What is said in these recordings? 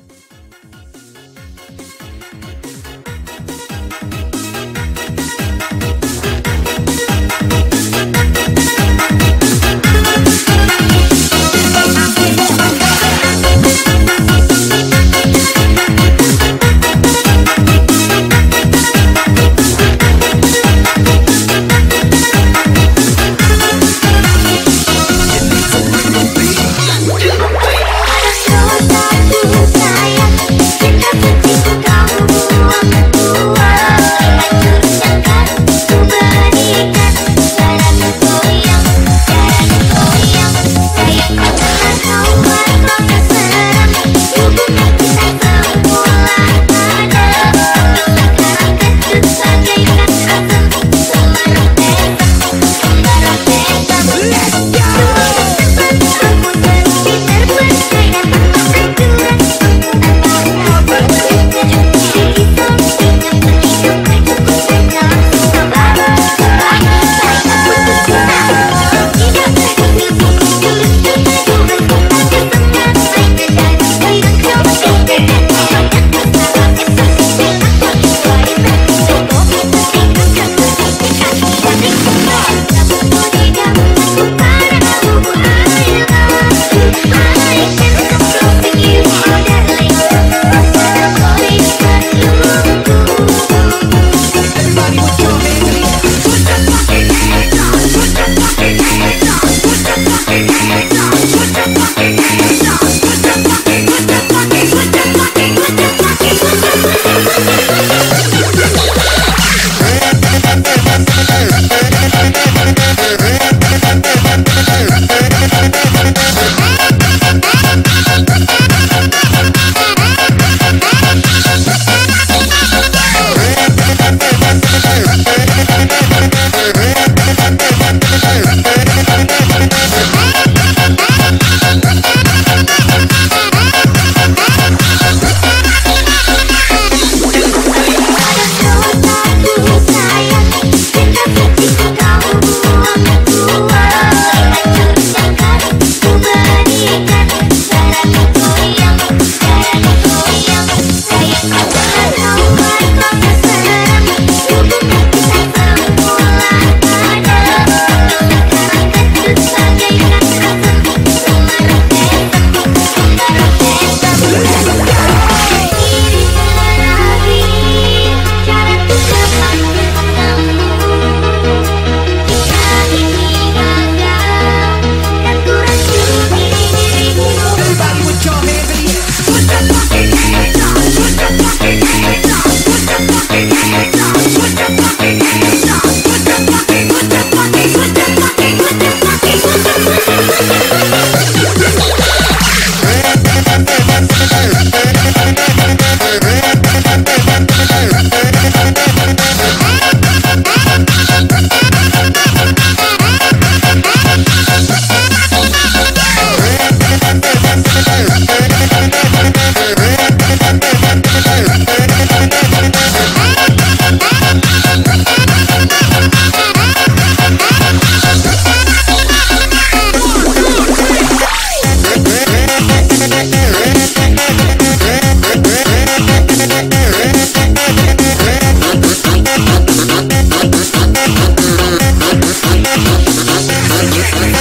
Tak sayang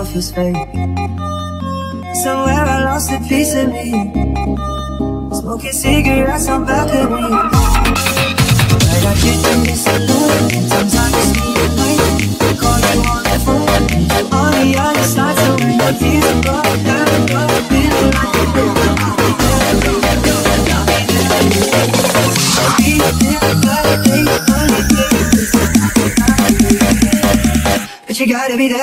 everyone feels fake. Somewhere I lost a piece of me. Smoking cigarettes on balconies. But I can't do this alone. Sometimes I just need a night. Call you on the phone. On the other side, so when the tears are going down, I'm But you